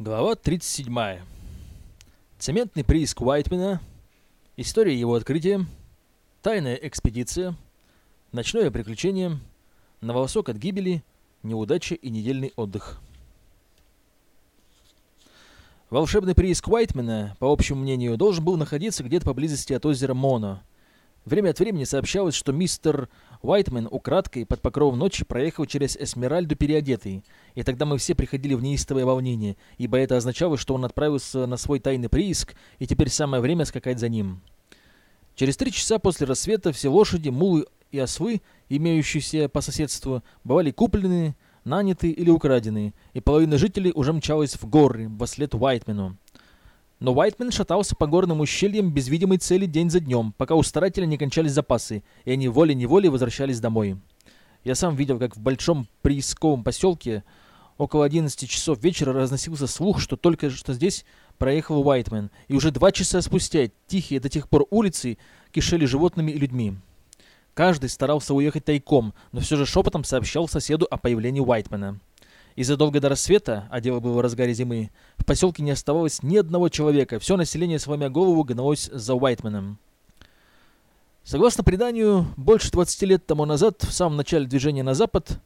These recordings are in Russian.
Глава 37. Цементный прииск Уайтмена. История его открытия. Тайная экспедиция. Ночное приключение. На от гибели. Неудача и недельный отдых. Волшебный прииск Уайтмена, по общему мнению, должен был находиться где-то поблизости от озера Моно. Время от времени сообщалось, что мистер Уайтмен украдкой под покровом ночи проехал через Эсмеральду переодетый, и тогда мы все приходили в неистовое волнение, ибо это означало, что он отправился на свой тайный прииск, и теперь самое время скакать за ним. Через три часа после рассвета все лошади, мулы и ослы, имеющиеся по соседству, бывали куплены, наняты или украдены, и половина жителей уже мчалась в горы, во след Уайтмену. Но Уайтмен шатался по горным ущельям без видимой цели день за днем, пока у старателя не кончались запасы, и они волей-неволей возвращались домой. Я сам видел, как в большом приисковом поселке около 11 часов вечера разносился слух, что только что здесь проехал Уайтмен, и уже два часа спустя тихие до тех пор улицы кишели животными и людьми. Каждый старался уехать тайком, но все же шепотом сообщал соседу о появлении Уайтмена. И задолго до рассвета, а дело было в разгаре зимы, в поселке не оставалось ни одного человека. Все население, сломя голову, гналось за Уайтменом. Согласно преданию, больше 20 лет тому назад, в самом начале движения на запад,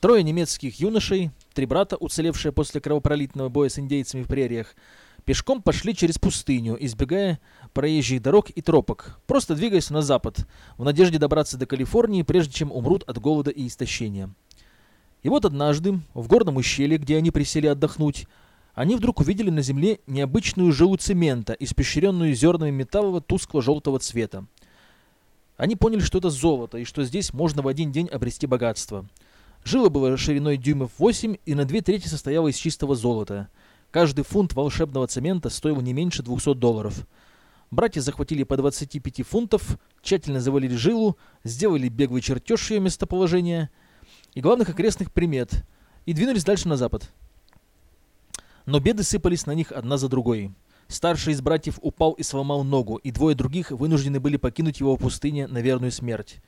трое немецких юношей, три брата, уцелевшие после кровопролитного боя с индейцами в прериях, пешком пошли через пустыню, избегая проезжих дорог и тропок, просто двигаясь на запад, в надежде добраться до Калифорнии, прежде чем умрут от голода и истощения. И вот однажды, в горном ущелье, где они присели отдохнуть, они вдруг увидели на земле необычную жилу цемента, испещренную зернами металлового тускло-желтого цвета. Они поняли, что это золото, и что здесь можно в один день обрести богатство. Жила была шириной дюймов 8 и на две трети состояла из чистого золота. Каждый фунт волшебного цемента стоил не меньше 200 долларов. Братья захватили по 25 фунтов, тщательно завалили жилу, сделали беглый чертеж ее местоположения – и главных окрестных примет, и двинулись дальше на запад. Но беды сыпались на них одна за другой. Старший из братьев упал и сломал ногу, и двое других вынуждены были покинуть его в пустыне на верную смерть.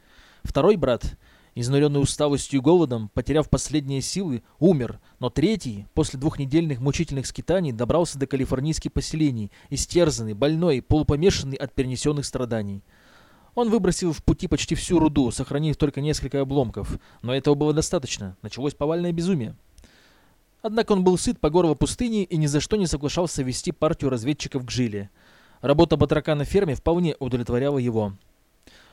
Второй брат, изнуренный усталостью и голодом, потеряв последние силы, умер, но третий, после двухнедельных мучительных скитаний, добрался до калифорнийских поселений, истерзанный, больной, полупомешанный от перенесенных страданий. Он выбросил в пути почти всю руду, сохранив только несколько обломков, но этого было достаточно, началось повальное безумие. Однако он был сыт по горло пустыни и ни за что не соглашался вести партию разведчиков к жиле. Работа батрака на ферме вполне удовлетворяла его.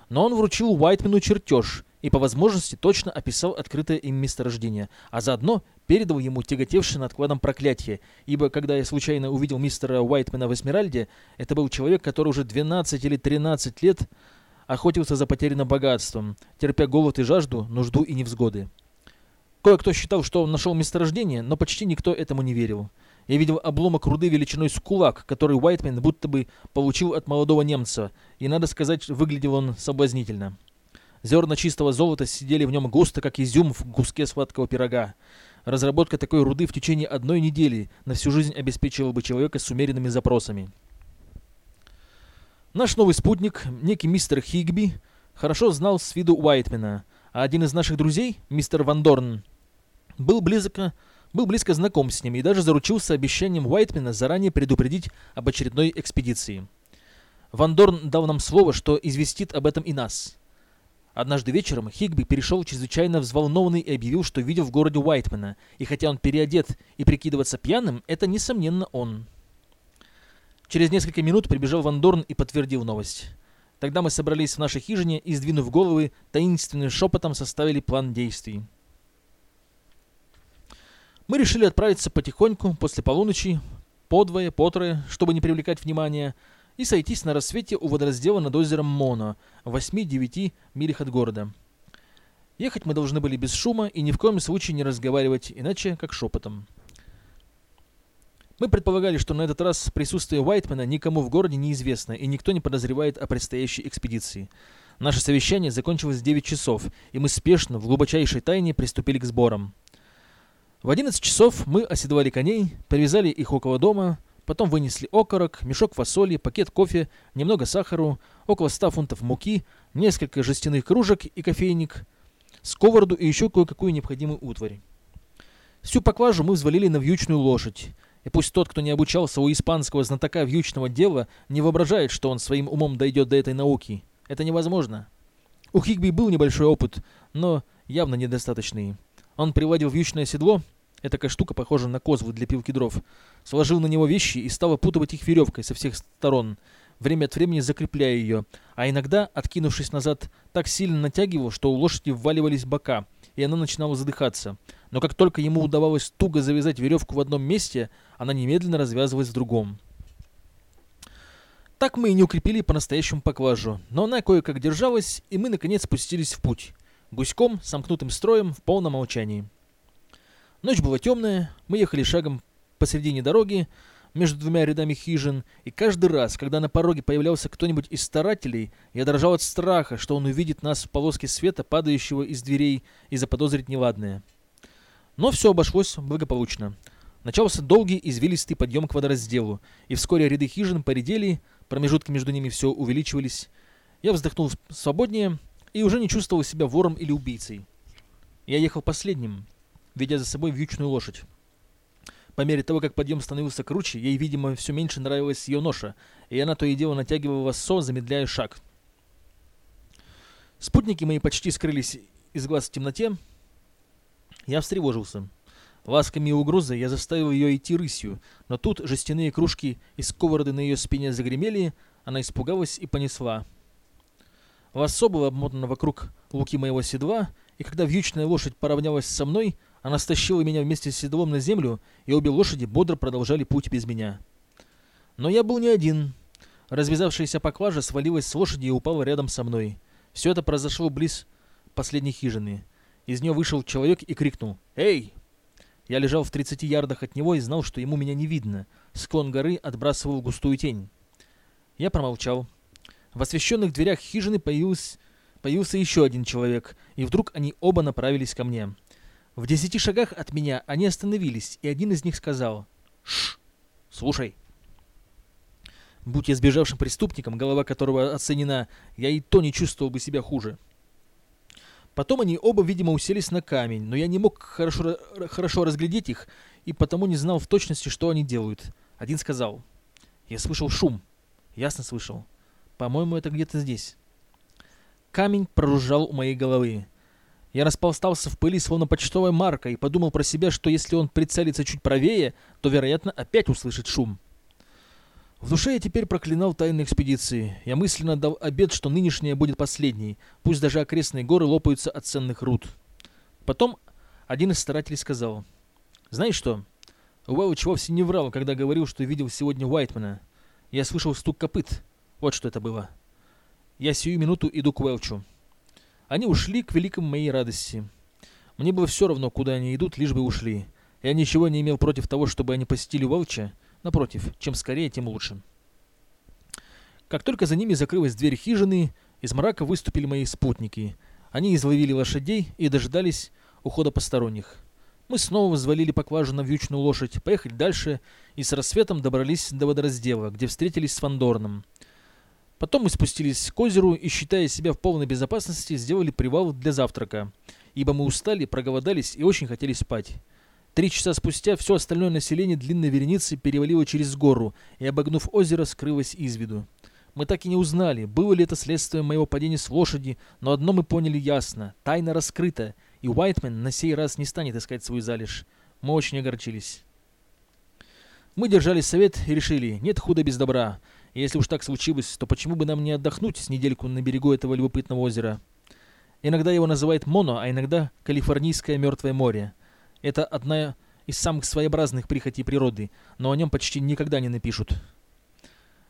Но он вручил Уайтмену чертеж и по возможности точно описал открытое им месторождение, а заодно передал ему тяготевшее над кладом проклятие, ибо когда я случайно увидел мистера Уайтмена в Эсмеральде, это был человек, который уже 12 или 13 лет охотился за потерянным богатством, терпя голод и жажду, нужду и невзгоды. Кое-кто считал, что он нашел месторождение, но почти никто этому не верил. Я видел обломок руды величиной с кулак, который Уайтмен будто бы получил от молодого немца, и, надо сказать, выглядел он соблазнительно. Зерна чистого золота сидели в нем густо, как изюм в куске сладкого пирога. Разработка такой руды в течение одной недели на всю жизнь обеспечила бы человека с умеренными запросами. Наш новый спутник, некий мистер Хигби, хорошо знал с виду Уайтмена, а один из наших друзей, мистер Ван Дорн, был близко, был близко знаком с ним и даже заручился обещанием Уайтмена заранее предупредить об очередной экспедиции. Ван Дорн дал нам слово, что известит об этом и нас. Однажды вечером Хигби перешел чрезвычайно взволнованный и объявил, что видел в городе Уайтмена, и хотя он переодет и прикидываться пьяным, это, несомненно, он. Через несколько минут прибежал Ван Дорн и подтвердил новость. Тогда мы собрались в нашей хижине и, сдвинув головы, таинственным шепотом составили план действий. Мы решили отправиться потихоньку, после полуночи, подвое, потрое, чтобы не привлекать внимания, и сойтись на рассвете у водораздела над озером Моно, в 8-9 милях от города. Ехать мы должны были без шума и ни в коем случае не разговаривать, иначе как шепотом. Мы предполагали, что на этот раз присутствие Уайтмена никому в городе неизвестно, и никто не подозревает о предстоящей экспедиции. Наше совещание закончилось в 9 часов, и мы спешно, в глубочайшей тайне, приступили к сборам. В 11 часов мы оседлали коней, привязали их около дома, потом вынесли окорок, мешок фасоли, пакет кофе, немного сахару, около 100 фунтов муки, несколько жестяных кружек и кофейник, сковороду и еще кое-какую необходимую утварь. Всю поклажу мы взвалили на вьючную лошадь, и пусть тот, кто не обучался у испанского знатока вьючного дела, не воображает, что он своим умом дойдет до этой науки. Это невозможно. У Хигби был небольшой опыт, но явно недостаточный. Он приводил вьючное седло, Этакая штука, похожая на козву для пилки дров. Сложил на него вещи и стал опутывать их веревкой со всех сторон, время от времени закрепляя ее, а иногда, откинувшись назад, так сильно натягивал, что у лошади вваливались бока, и она начинала задыхаться. Но как только ему удавалось туго завязать веревку в одном месте, она немедленно развязывалась в другом. Так мы и не укрепили по-настоящему поклажу, но она кое-как держалась, и мы наконец спустились в путь. Гуськом, сомкнутым строем, в полном молчании. Ночь была темная, мы ехали шагом посредине дороги, между двумя рядами хижин, и каждый раз, когда на пороге появлялся кто-нибудь из старателей, я дрожал от страха, что он увидит нас в полоске света, падающего из дверей, и заподозрит неладное. Но все обошлось благополучно. Начался долгий извилистый подъем к водоразделу, и вскоре ряды хижин поредели, промежутки между ними все увеличивались. Я вздохнул свободнее и уже не чувствовал себя вором или убийцей. Я ехал последним, ведя за собой вьючную лошадь. По мере того, как подъем становился круче, ей, видимо, все меньше нравилась ее ноша, и она то и дело натягивала лассо, замедляя шаг. Спутники мои почти скрылись из глаз в темноте. Я встревожился. Ласками и угрозой я заставил ее идти рысью, но тут жестяные кружки и сковороды на ее спине загремели, она испугалась и понесла. Лассо было обмотано вокруг луки моего седла, и когда вьючная лошадь поравнялась со мной, она стащила меня вместе с седлом на землю, и обе лошади бодро продолжали путь без меня. Но я был не один. Развязавшаяся поклажа свалилась с лошади и упала рядом со мной. Все это произошло близ последней хижины. Из нее вышел человек и крикнул «Эй!». Я лежал в 30 ярдах от него и знал, что ему меня не видно. Склон горы отбрасывал густую тень. Я промолчал. В освещенных дверях хижины появился, появился еще один человек, и вдруг они оба направились ко мне. В десяти шагах от меня они остановились, и один из них сказал «Шш, слушай». Будь я сбежавшим преступником, голова которого оценена, я и то не чувствовал бы себя хуже. Потом они оба, видимо, уселись на камень, но я не мог хорошо, хорошо разглядеть их, и потому не знал в точности, что они делают. Один сказал «Я слышал шум». Ясно слышал. По-моему, это где-то здесь. Камень проружал у моей головы. Я расползался в пыли, словно почтовая марка, и подумал про себя, что если он прицелится чуть правее, то, вероятно, опять услышит шум. В душе я теперь проклинал тайные экспедиции. Я мысленно дал обед, что нынешняя будет последней, пусть даже окрестные горы лопаются от ценных руд. Потом один из старателей сказал, «Знаешь что, Уэллч вовсе не врал, когда говорил, что видел сегодня Уайтмана. Я слышал стук копыт. Вот что это было. Я сию минуту иду к Уэлчу». Они ушли к великому моей радости. Мне было все равно, куда они идут, лишь бы ушли. Я ничего не имел против того, чтобы они посетили Волча. Напротив, чем скорее, тем лучше. Как только за ними закрылась дверь хижины, из мрака выступили мои спутники. Они изловили лошадей и дожидались ухода посторонних. Мы снова взвалили поклажу на вьючную лошадь, поехали дальше и с рассветом добрались до водораздела, где встретились с Фандорном. Потом мы спустились к озеру и, считая себя в полной безопасности, сделали привал для завтрака, ибо мы устали, проголодались и очень хотели спать. Три часа спустя все остальное население длинной вереницы перевалило через гору и, обогнув озеро, скрылось из виду. Мы так и не узнали, было ли это следствием моего падения с лошади, но одно мы поняли ясно – тайна раскрыта, и Уайтмен на сей раз не станет искать свою залежь. Мы очень огорчились. Мы держали совет и решили – нет худа без добра – если уж так случилось, то почему бы нам не отдохнуть с недельку на берегу этого любопытного озера? Иногда его называют Моно, а иногда Калифорнийское Мертвое море. Это одна из самых своеобразных прихотей природы, но о нем почти никогда не напишут.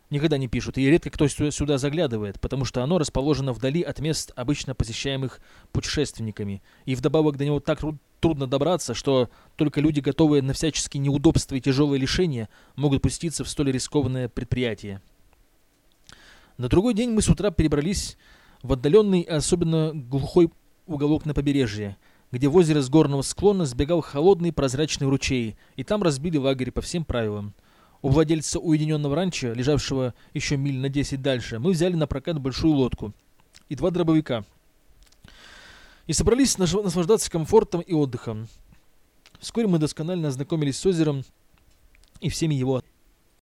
Никогда не пишут, и редко кто сюда заглядывает, потому что оно расположено вдали от мест, обычно посещаемых путешественниками, и вдобавок до него так трудно добраться, что только люди, готовые на всяческие неудобства и тяжелые лишения, могут пуститься в столь рискованное предприятие. На другой день мы с утра перебрались в отдаленный, особенно глухой уголок на побережье, где в озеро с горного склона сбегал холодный прозрачный ручей, и там разбили лагерь по всем правилам. У владельца уединенного ранчо, лежавшего еще миль на 10 дальше, мы взяли на прокат большую лодку и два дробовика. И собрались наслаждаться комфортом и отдыхом. Вскоре мы досконально ознакомились с озером, и всеми его